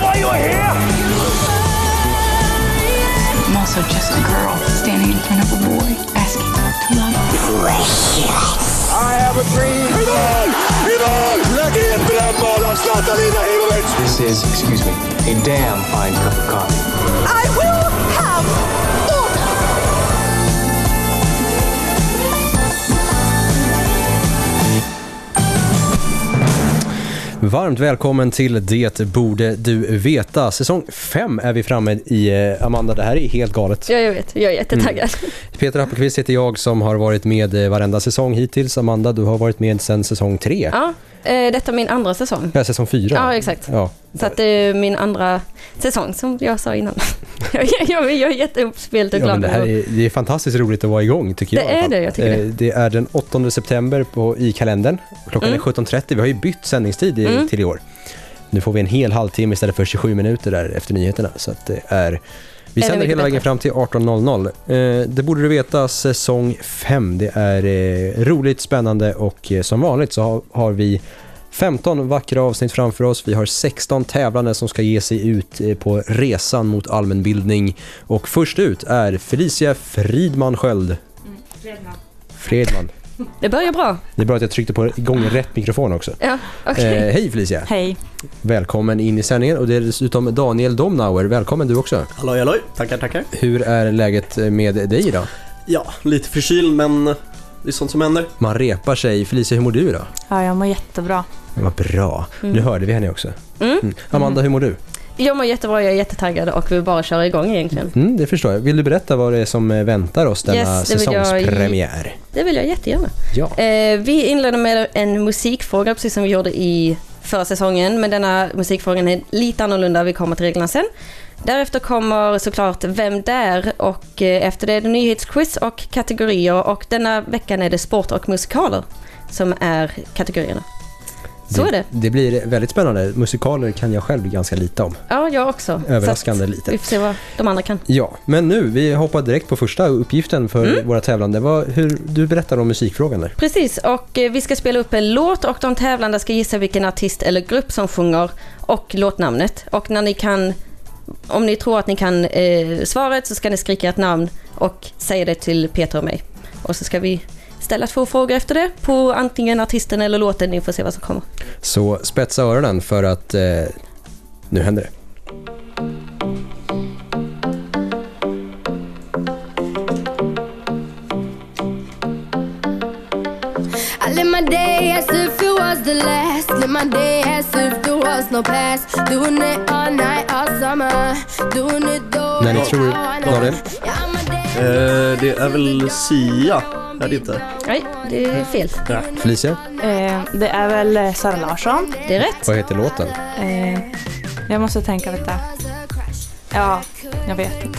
that why you're here? I'm also just a girl standing in front of a boy asking to love. I have a dream. Ivan! Ivan! Lägg in brännboll av Zlatan This is, excuse me, a damn fine cup of coffee. I will Varmt välkommen till Det borde du veta. Säsong 5 är vi framme i. eh, Amanda, det här är helt galet. Ja, jag vet. Jag är jättetaggad. Peter Appelqvist heter jag som har varit med eh, varenda säsong hittills. Amanda, du har varit med sedan säsong 3. Ja, detta är min andra säsong. Ja, säsong 4. Ja, exakt. Ja. Så att det är min andra säsong som jag sa innan. jag, jag, jag är jätteuppspelt och Ja, glad. det, här är, det är fantastiskt roligt att vara igång tycker Det jag. alla är det, jag tycker det. Eh, Det är den 8 september på, i kalendern. Klockan Mm. är 17.30. Vi har ju bytt sändningstid i, Mm. till i år. Nu får vi en hel halvtimme istället för 27 minuter där efter nyheterna. Så att det är... Vi sänder hela vägen fram till 18.00. Eh, det borde du veta, säsong 5. Det är eh, roligt, spännande och eh, som vanligt så har, vi 15 vackra avsnitt framför oss. Vi har 16 tävlande som ska ge sig ut på resan mot allmänbildning. Och först ut är Felicia Fridman Sköld. Fredman. Det börjar bra. Det är bra att jag tryckte på igång rätt mikrofon också. Ja, okej. Eh, hej Felicia! Hej. Välkommen in i sändningen och det är dessutom Daniel Domnauer. Välkommen du också. Halloj, halloj. Tackar, tackar. Hur är läget med dig idag? Ja, lite förkyld men det är sånt som händer. Man repar sig. Felicia, hur mår du idag? Ja, jag mår jättebra. Vad bra. Mm. Nu hörde vi henne också. Mm. Mm. Amanda, hur mår du? Jag mår jättebra, jag är jättetaggad och vill bara köra igång egentligen. Mm, det förstår jag. Vill du berätta vad det är som eh, väntar oss denna Yes, det vill jag- säsongspremiär? Det vill jag jättegärna. Ja. Eh, vi inleder med en musikfråga, precis som vi gjorde i förra säsongen. Men denna musikfrågan är lite annorlunda, vi kommer till reglerna sen. Därefter kommer såklart Vem där? och eh, efter det är det nyhetsquiz och kategorier. Och denna veckan är det sport och musikaler som är kategorierna. Så är det. Det blir väldigt spännande. Musikaler kan jag själv ganska lite om. Ja, jag också. Överraskande Så lite. Vi får se vad de andra kan. Ja, men nu, vi hoppar direkt på första uppgiften för Mm. våra tävlande. Vad, hur, du berättar om musikfrågan där. Precis, och eh, vi ska spela upp en låt och de tävlande ska gissa vilken artist eller grupp som sjunger och låtnamnet. Och när ni kan, om ni tror att ni kan eh, svaret så ska ni skrika ett namn och säga det till Peter och mig. Och så ska vi ställa två frågor efter det på antingen artisten eller låten. Ni får se vad som kommer. Så spetsa öronen för att eh, nu händer det. My day as if it was the last. Live my day as if there was no past. Doing it all night, all summer. Doing it the När ni way tror, I wanna. Daniel? Eh, det är väl Sia? Är det inte? Nej, det är fel. Ja. Felicia, Eh, det är väl eh, Sara Larsson. Det är rätt. vad heter låten? Eh, jag måste tänka lite. Ja, jag vet inte.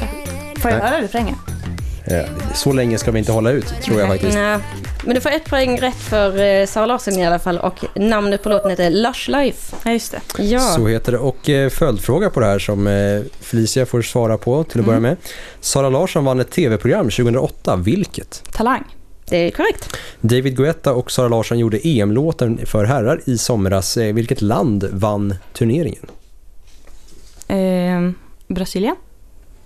Får jag Nej. höra refrängen? Eh, så länge ska vi inte hålla ut, tror jag faktiskt. Nej, men du får ett poäng rätt för eh, Sara Larsson i alla fall och namnet på låten heter Lush Life. Ja, just det. Ja. Så heter det. Och eh, följdfråga på det här som eh, Felicia får svara på till att börja med. Sara Larsson vann ett tv-program 2008. Vilket? Talang. Det är korrekt. David Guetta och Sara Larsson gjorde EM-låten för herrar i somras. Eh, vilket land vann turneringen? Eh, Brasilien?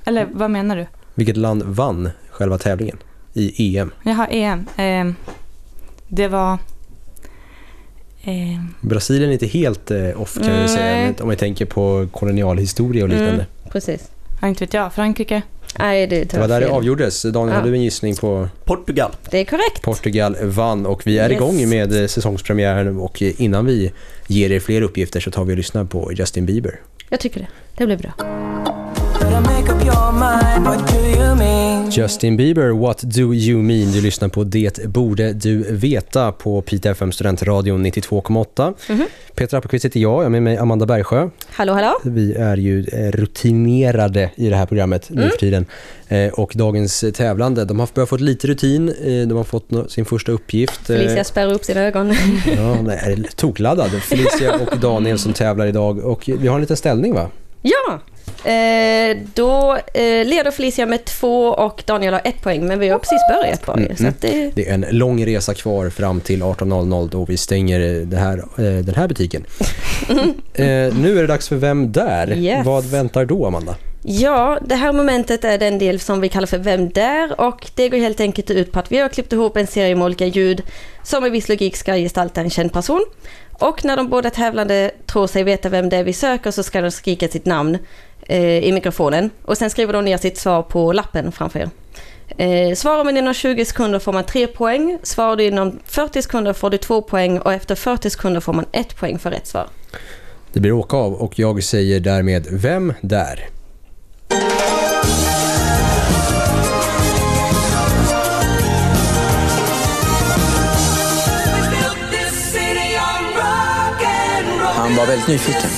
Eller vad menar du? Vilket land vann själva tävlingen i EM? Jaha, EM. Eh, det var... Eh, Brasilien är inte helt eh, off kan vi säga, Nej. men om vi tänker på kolonialhistoria och liknande. Mm, precis. ja, inte vet jag. Frankrike? Nej, det är Det var där det avgjordes. Daniel, Ja. har du en gissning på Portugal. Det är korrekt. Portugal vann och vi är Yes. igång med eh, säsongspremiären och eh, innan vi ger er fler uppgifter så tar vi och lyssnar på Justin Bieber. Jag tycker det. Det blir bra. Justin Bieber, What Do You Mean? Du lyssnar på Det borde du veta på Piteå FM Studentradion 92,8. Mhm. Peter Appelqvist heter jag, jag har med mig Amanda Bergsjö. Hallå, hallå. Vi är ju eh, rutinerade i det här programmet nu Mm. för tiden. Eh, Och dagens tävlande, de har börjat få lite rutin, eh, de har fått sin första uppgift. Felicia spärrar upp sina ögon. Ja, är tokladdad. Felicia och Daniel som tävlar idag och vi har en liten ställning va? Ja! Eh, då eh, leder Felicia med två och Daniel har ett poäng, men vi har precis börjat bara. Mm, Så att det, Det är en lång resa kvar fram till 18.00 då vi stänger här, eh, den här butiken. Eh, nu är det dags för Vem där? Yes. Vad väntar då, Amanda? Ja, det här momentet är den del som vi kallar för Vem där? Och det går helt enkelt ut på att vi har klippt ihop en serie med olika ljud som med viss logik ska gestalta en känd person. Och när de båda tävlande tror sig veta vem det är vi söker så ska de skrika sitt namn eh, i mikrofonen. Och sen skriver de ner sitt svar på lappen framför er. Eh, svarar man inom 20 sekunder får man 3 poäng. Svarar du inom 40 sekunder får du 2 poäng och efter 40 sekunder får man 1 poäng för rätt svar. Det blir åka av och jag säger därmed Vem där? Han var väldigt nyfiken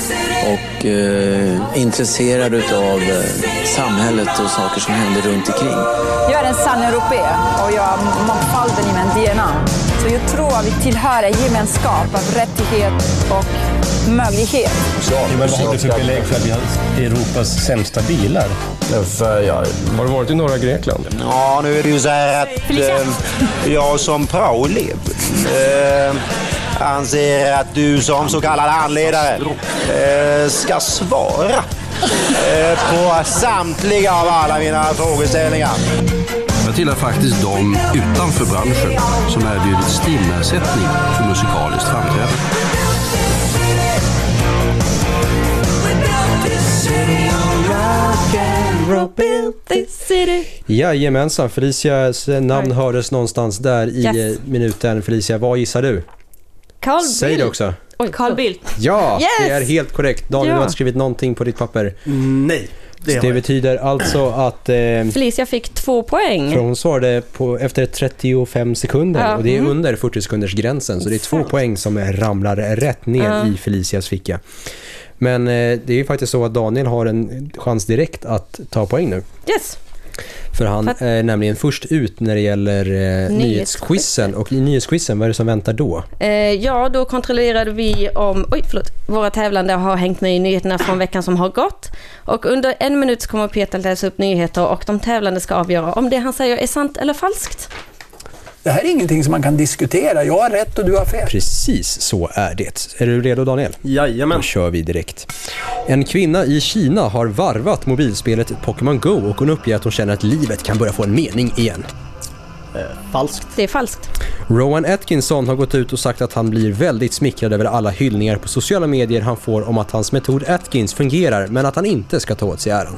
och eh, intresserad av eh, samhället och saker som hände runt omkring. Jag är en sann europé och jag har mångfalden i min DNA. Så jag tror att vi tillhör en gemenskap av rättighet och möjlighet. Men vad har du för belägg för att vi har Europas sämsta bilar? Har du varit i norra Grekland? Ja, nu är det ju så här att eh, jag som praoelev eh, anser att du som så kallad handledare eh, ska svara eh, på samtliga av alla mina frågeställningar. Jag tillhör faktiskt de utanför branschen som erbjudit STIM-ersättning för musikaliskt framträdande. Jajamensan, Felicias namn hördes någonstans där i Yes. eh, minuten. Felicia, vad gissar du? Carl Säg det också. Oj, Carl Bildt. Ja, Yes! det är helt korrekt. Daniel, Ja. du har inte skrivit någonting på ditt papper. Nej, det det betyder alltså att eh, Felicia fick två poäng. för hon svarade på, efter 35 sekunder Ja. och det är Mm. under 40 sekunders gränsen så det är två poäng som ramlar rätt ner Ja. i Felicias ficka. Men eh, det är ju faktiskt så att Daniel har en chans direkt att ta poäng nu. Yes. För han För att- är nämligen först ut när det gäller eh, nyhetsquizen. Och i nyhetsquizen, vad är det som väntar då? Eh, ja, då kontrollerade vi om oj, förlåt, våra tävlande har hängt med i nyheterna från veckan som har gått. Och under en minut kommer Peter läsa upp nyheter och de tävlande ska avgöra om det han säger är sant eller falskt. Det här är ingenting som man kan diskutera. Jag har rätt och du har fel. Precis så är det. Är du redo Daniel? Jajamän. Då kör vi direkt. En kvinna i Kina har varvat mobilspelet Pokémon Go och hon uppger att hon känner att livet kan börja få en mening igen. falskt. Det är falskt. Rowan Atkinson har gått ut och sagt att han blir väldigt smickrad över alla hyllningar på sociala medier han får om att hans metod Atkins fungerar men att han inte ska ta åt sig äran.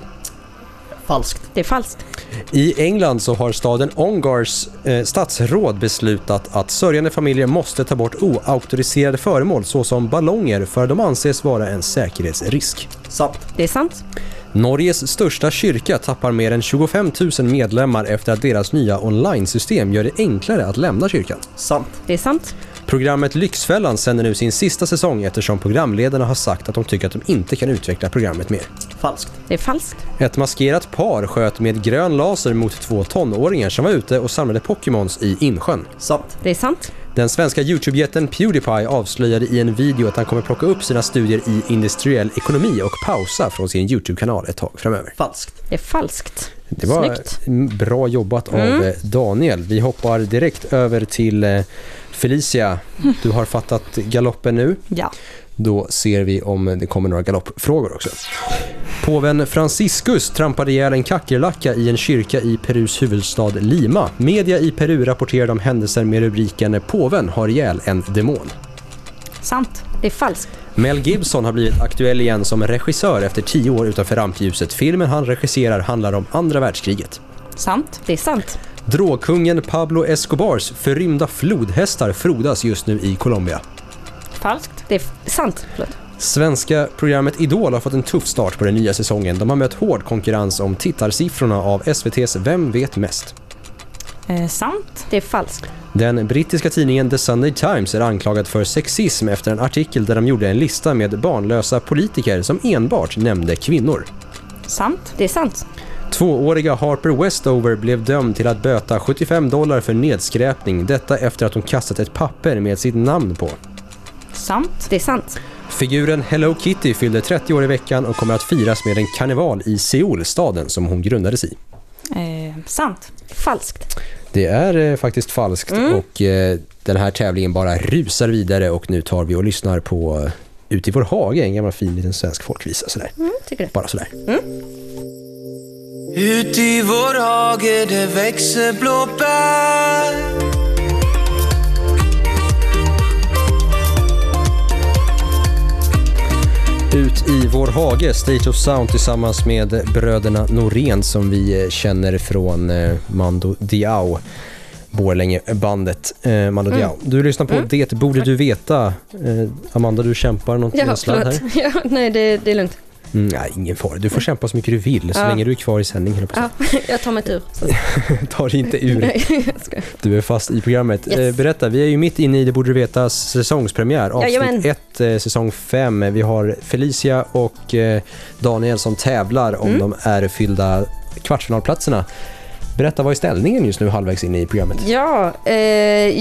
Falskt. Det är falskt. I England så har staden Ongars eh, stadsråd beslutat att sörjande familjer måste ta bort oauktoriserade föremål såsom ballonger för de anses vara en säkerhetsrisk. Sant. Det är sant. Norges största kyrka tappar mer än 25 000 medlemmar efter att deras nya online-system gör det enklare att lämna kyrkan. Sant. Det är sant. Programmet Lyxfällan sänder nu sin sista säsong eftersom programledarna har sagt att de tycker att de inte kan utveckla programmet mer. Falskt. Det är falskt. Ett maskerat par sköt med grön laser mot två tonåringar som var ute och samlade Pokémons i insjön. Sant. Det är sant. Den svenska YouTube-jätten Pewdiepie avslöjade i en video att han kommer plocka upp sina studier i industriell ekonomi och pausa från sin YouTube-kanal ett tag framöver. Falskt. Det är falskt. Det var Snyggt. bra jobbat av Mm. eh, Daniel. Vi hoppar direkt över till eh, Felicia. Du har fattat galoppen nu. Ja. Då ser vi om det kommer några galoppfrågor också. Påven Franciscus trampade ihjäl en kackerlacka i en kyrka i Perus huvudstad Lima. Media i Peru rapporterade om händelser med rubriken “Påven har ihjäl en demon”. Sant. Det är falskt. Mel Gibson har blivit aktuell igen som regissör efter tio år utanför rampljuset. Filmen han regisserar handlar om andra världskriget. Sant. Det är sant. Drogkungen Pablo Escobars förrymda flodhästar frodas just nu i Colombia. Falskt. Det är sant. Förlåt. Svenska programmet Idol har fått en tuff start på den nya säsongen. De har mött hård konkurrens om tittarsiffrorna av SVTs Vem vet mest? Eh, sant. Det är falskt. Den brittiska tidningen The Sunday Times är anklagad för sexism efter en artikel där de gjorde en lista med barnlösa politiker som enbart nämnde kvinnor. Sant. Det är sant. Tvååriga Harper Westover blev dömd till att böta 75 dollar för nedskräpning. Detta efter att hon kastat ett papper med sitt namn på. Sant. Det är sant. Figuren Hello Kitty fyllde 30 år i veckan och kommer att firas med en karneval i Seoul, staden som hon grundades i. Eh, sant. Falskt. Det är eh, faktiskt falskt Mm. och eh, den här tävlingen bara rusar vidare och nu tar vi och lyssnar på eh, Ut i vår hage, en gammal fin liten svensk folkvisa sådär. Mm, tycker det. Bara sådär. Ut i vår hage det växer blåbär Ut i vår hage, State of Sound tillsammans med bröderna Norén som vi eh, känner från eh, Mando Diao. Borlänge-bandet eh, Mando Mm. Diao. Du lyssnar på Mm. Det borde du veta. Eh, Amanda, du kämpar något Ja, sladd här. förlåt. Ja, nej, det, det är lugnt. Mm, nej, ingen fara. Du får kämpa så mycket du vill så Ja. länge du är kvar i sändning. Ja, jag tar mig tur. Ta dig inte ur. Nej, jag. Du är fast i programmet. Yes. Eh, berätta, vi är ju mitt inne i Det borde du veta säsongspremiär. Avsnitt Jajamän. 1, eh, säsong 5. Vi har Felicia och eh, Daniel som tävlar om Mm. de ärefyllda kvartsfinalplatserna. Berätta, vad är ställningen just nu halvvägs in i programmet? Ja, eh,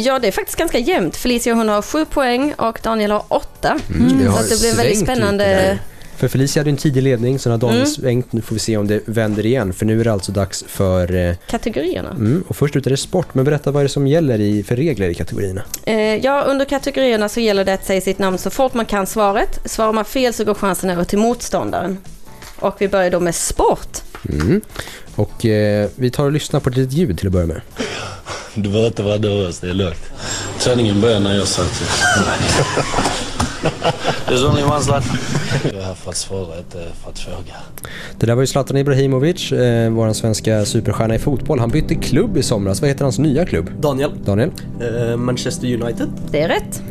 ja, det är faktiskt ganska jämnt. Felicia hon har sju poäng och Daniel har åtta. Mm, det så det blir väldigt spännande. För Felicia hade en tidig ledning, sen har Daniel Mm. svängt. Nu får vi se om det vänder igen, för nu är det alltså dags för... Eh, Kategorierna. mm, och först ut är det sport, men berätta vad är det som gäller i, för regler i kategorierna? Eh, ja, under kategorierna så gäller det att säga sitt namn så fort man kan svaret. Svarar man fel så går chansen över till motståndaren. Och vi börjar då med sport. Mm. Och eh, vi tar och lyssnar på ett litet ljud till att börja med. Du behöver inte vara nervös, det är lugnt. Träningen börjar när jag sagt There's only one slot. Jag är här för att svara, inte för att fråga. Det där var ju Zlatan Ibrahimovic, eh, vår svenska superstjärna i fotboll. Han bytte klubb i somras. Vad heter hans nya klubb? Daniel. Daniel? Eh, Manchester United. Det är rätt.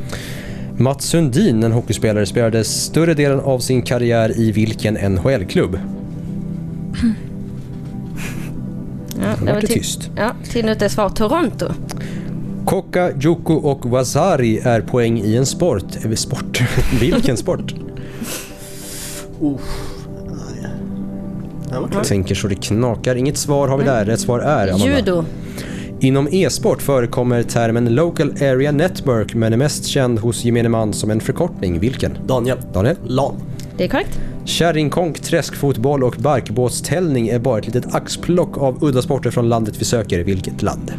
Mats Sundin, en hockeyspelare, spelade större delen av sin karriär i vilken NHL-klubb? Ja, Det var tyst. Ja, tiden ute är svar Toronto. Koka, Joko och Wasari är poäng i en sport. Är vi sport? vilken sport? Jag tänker så det knakar. Inget svar har vi där. Rätt svar är Amanda. Judo. Inom e-sport förekommer termen Local Area Network men är mest känd hos gemene man som en förkortning. Vilken? Daniel. Daniel? LAN. Det är korrekt. Kärringkonk, träskfotboll och barkbåtställning är bara ett litet axplock av udda sporter från landet vi söker. Vilket land?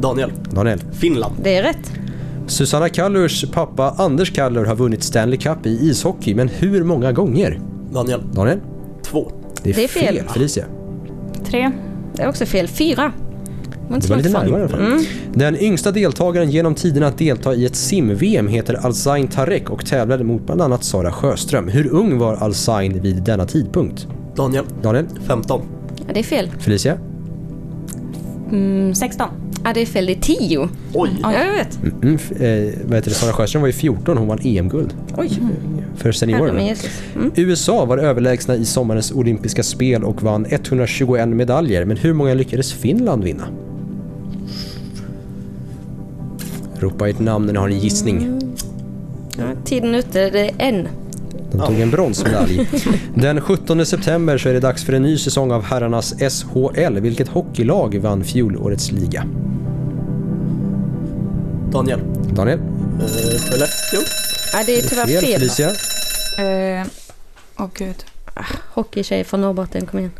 Daniel. Daniel? Finland. Det är rätt. Susanna Kallurs pappa Anders Kallur har vunnit Stanley Cup i ishockey, men hur många gånger? Daniel. Daniel? Två. Det är, Det är fel. fel. Felicia? Tre. Det är också fel. Fyra. var Det var lite närmare i alla fall. Mm. Den yngsta deltagaren genom tiden att delta i ett sim-VM heter Alzain Tarek och tävlade mot bland annat Sara Sjöström. Hur ung var Alzain vid denna tidpunkt? Daniel. Daniel? 15. Ja, det är fel. Felicia? Mm, 16. Ja, det är fel. Det är tio. Oj. Ja, jag vet. Mm, mm, eh, vad heter det? Sara Sjöström var ju 14, hon vann EM-guld. Oj. För Herre seniorerna. Mm. USA var överlägsna i sommarens olympiska spel och vann 121 medaljer. Men hur många lyckades Finland vinna? Ropa ett namn när ni har en gissning. Ja, tiden ute, det är en. De tog en bronsmedalj. Den 17 september så är det dags för en ny säsong av herrarnas SHL. Vilket hockeylag vann fjolårets liga? Daniel. Daniel? Eh, Skellefteå. Ja, det är tyvärr fel. Felicia? Eh, Åh gud. Hockeytjej från Norrbotten, kom igen.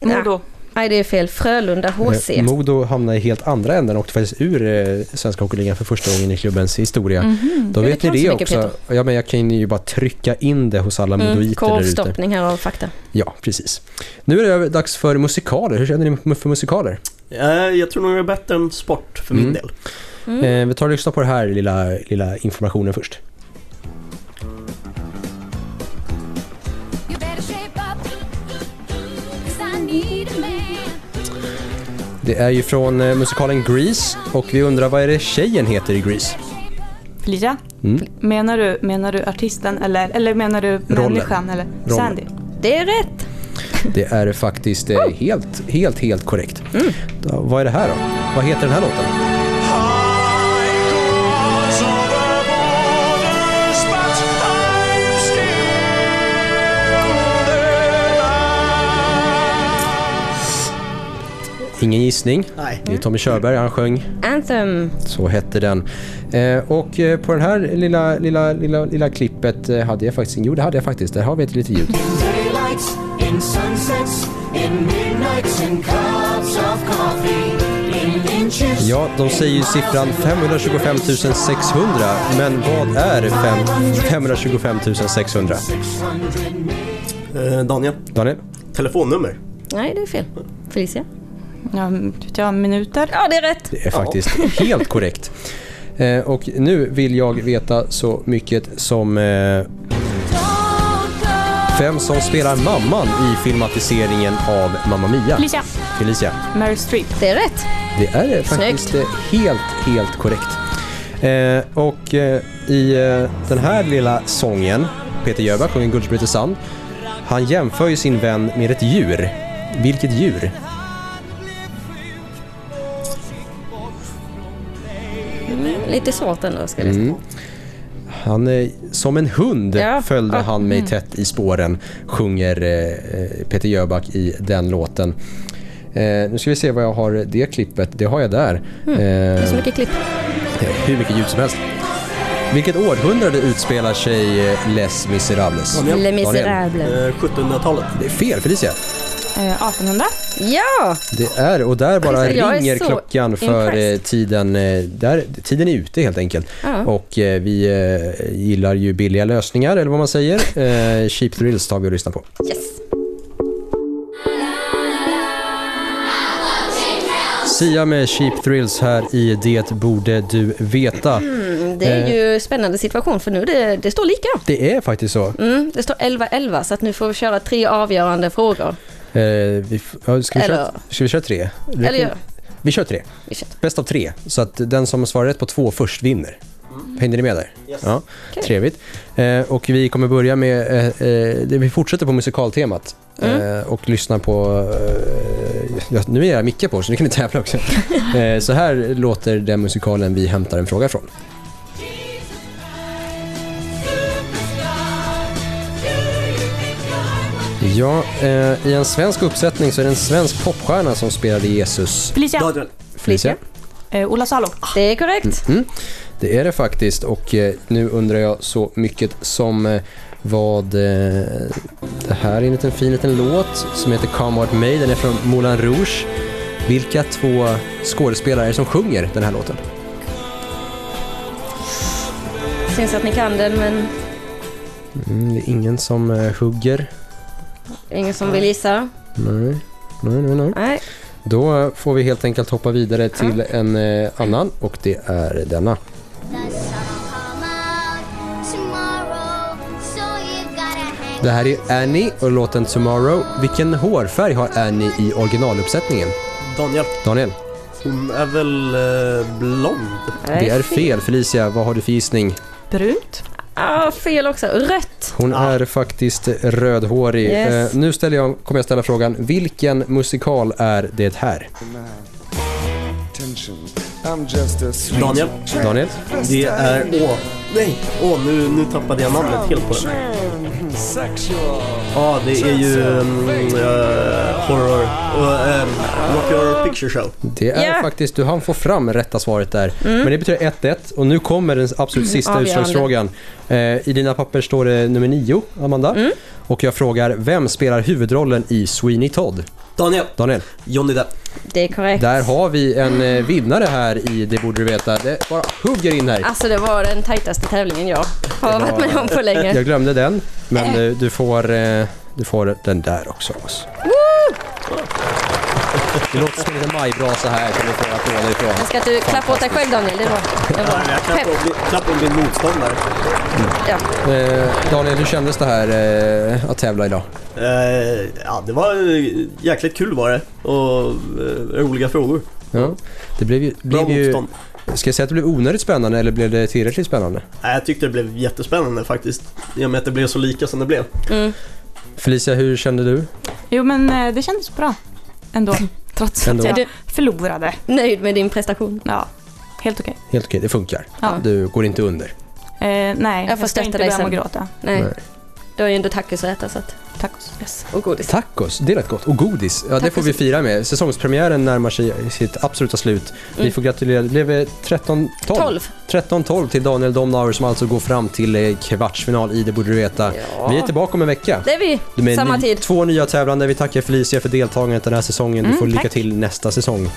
Modo. Nej, det är fel. Frölunda HC. Eh, Modo hamnade i helt andra änden och åkte faktiskt ur eh, Svenska Hockeyligan för första gången i klubbens historia. Mhm. Då Ja, vet ni det också. Ja, men jag kan ju bara trycka in det hos alla Mm, modoiter där ute. korvstoppning här av fakta. Ja, precis. Nu är det dags för musikaler. Hur känner ni för musikaler? Eh, jag tror nog det är bättre än sport för min Mm. del. Eh, vi tar och lyssnar på det här lilla, lilla informationen först. Det är ju från eh, musikalen Grease och vi undrar vad är det tjejen heter i Grease? Felicia? Mm. Menar du, menar du artisten eller, eller menar du människan eller Rollen. Sandy? Det är rätt. Det är faktiskt eh, helt, helt, helt korrekt. Då, vad är det här då? Vad heter den här låten? Ingen gissning. Nej. Det är Tommy Körberg, han sjöng. Anthem. Så hette den. Eh, och eh, på den här lilla, lilla, lilla, lilla klippet eh, hade jag faktiskt, jo det hade jag faktiskt, där har vi ett litet ljud. In sunsets, in midnights, in cups of coffee. Ja, de säger ju siffran 525 600, men vad är fem, 525 600? Eh, Daniel, Daniel? telefonnummer. Nej, det är fel. Felicia? Ja, jag, minuter? Ja, det är rätt. Det är faktiskt helt korrekt. Eh, och nu vill jag veta så mycket som eh, vem som spelar mamman i filmatiseringen av Mamma Mia. Felicia. Felicia. Mary Streep. Det är rätt. Det är faktiskt Snyggt. helt, helt korrekt. Eh, och eh, i eh, den här lilla sången, Peter Jöback sjunger Guldsprutte sand, han jämför ju sin vän med ett djur. Vilket djur? Mm, lite svårt ändå, ska jag säga. Mm. Han, eh, som en hund Ja. följde han mig Mm. tätt i spåren, sjunger eh, eh, Peter Jöback i den låten. Nu ska vi se vad jag har det klippet. Det har jag där. Mm. Det är så mycket klipp. hur mycket ljud som helst. Vilket århundrade utspelar sig Les Misérables? Les. Misérables. Eh, 1700-talet. Det är fel Felicia. Eh, 1800? Ja! Det är, och där bara Alltså, ringer klockan för eh, impressed. tiden, eh, där, tiden är ute helt enkelt. Ja. Och eh, vi eh, gillar ju billiga lösningar, eller vad man säger. Eh, Cheap Thrills tar vi och lyssnar på. Yes. Sia med Cheap Thrills här i Det borde du veta. Mm, det är Eh, ju spännande situation för nu det, det står lika. Det är faktiskt så. Mm, det står 11-11 så att nu får vi köra tre avgörande frågor. Eh, vi, ja, ska, vi köra, Eller- ska vi köra tre? Eller ja. Vi kör tre. Vi kör. Bäst av tre. Så att den som svarar rätt på två först vinner. Hängde ni med där? Ja, Okej. Trevligt. Eh, och vi kommer börja med, eh, eh, vi fortsätter på musikaltemat. Mm. Eh, och lyssnar på, eh, ja, nu är jag Micke på så nu kan ni tävla också. så här låter den musikalen vi hämtar en fråga från. Ja, eh, i en svensk uppsättning så är det en svensk popstjärna som spelade Jesus. Felicia. Daniel. Felicia? Eh, Ola Salo. Det är korrekt. Mm. Det är det faktiskt och eh, nu undrar jag så mycket som eh, vad... Eh, det här är en liten fin liten låt som heter Come What May. Den är från Moulin Rouge. Vilka två skådespelare är det som sjunger den här låten? Syns att ni kan den men Mm, det är ingen som eh, hugger. Ingen som vill gissa. Nej, nej, nej. nej. Nej. Då får vi helt enkelt hoppa vidare till en eh, annan och det är denna. Det här är Annie och låten Tomorrow. Vilken hårfärg har Annie i originaluppsättningen? Daniel. Daniel? Hon är väl eh, blond? Det är fel. Felicia, vad har du för gissning? Brunt. Ah, fel också. Rött. Hon är faktiskt rödhårig. Yes. Eh, nu ställer jag, kommer jag ställa frågan, vilken musikal är det här? Daniel. Daniel? Det är... Åh, nej! Åh, nu, nu tappade jag namnet helt på den. Ja, det är ju um, eh, horror... Uh, um, rock Your Picture Show. Det är Ja. faktiskt, du hann få fram rätta svaret där. Mm. Men det betyder 1-1 och nu kommer den absolut sista Avgörande. utslagsfrågan. Eh, I dina papper står det nummer 9, Amanda. Mm. Och jag frågar, vem spelar huvudrollen i Sweeney Todd? Daniel. Daniel, Johnny Depp. Det är korrekt. där har vi en eh, vinnare här i Det borde du veta. Det bara hugger in här. Alltså det var den tajtaste tävlingen jag har varit med om på länge. Jag glömde den, men eh, du får, eh, du får den där också av oss. Det låter som en liten majbrasa här som du får applåder ifrån. Jag ska att du klappar åt dig själv Daniel, det är bra. Det bra. Jag klappar om din motståndare. Ja. Eh, Daniel, hur kändes det här eh, att tävla idag? Eh, ja, det var jäkligt kul var det. Och eh, roliga frågor. Ja. Det blev ju... Bra Blev ju motstånd. ska jag säga att det blev onödigt spännande eller blev det tillräckligt spännande? Nej, jag tyckte det blev jättespännande faktiskt. I och med att det blev så lika som det blev. Mm. Felicia, hur kände du? Jo, men eh, det kändes bra ändå. Trots Ändå. att jag förlorade. Nöjd med din prestation? Ja, helt okej. Helt okej, det funkar. Ja. Du går inte under. Eh, nej, Jag får ska inte dig börja sen. gråta. Nej. Nej. Du har ju ändå tacos att äta så att Tacos. Yes. Och godis. Tacos, det lät gott. Och godis, ja det får vi fira med. Säsongspremiären närmar sig sitt absoluta slut. Vi Mm. får gratulera, det blev 13-12. 12. 13-12 till Daniel Domnauer som alltså går fram till eh, kvartsfinal i Det borde du veta. Ja. Vi är tillbaka om en vecka. Det är vi. Med Samma tid. Två nya tävlande. Vi tackar Felicia för deltagandet den här säsongen. Du Mm, får lycka tack. till nästa säsong.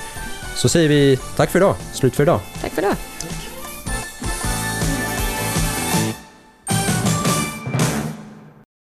Så säger vi tack för idag. Slut för idag. Tack för det.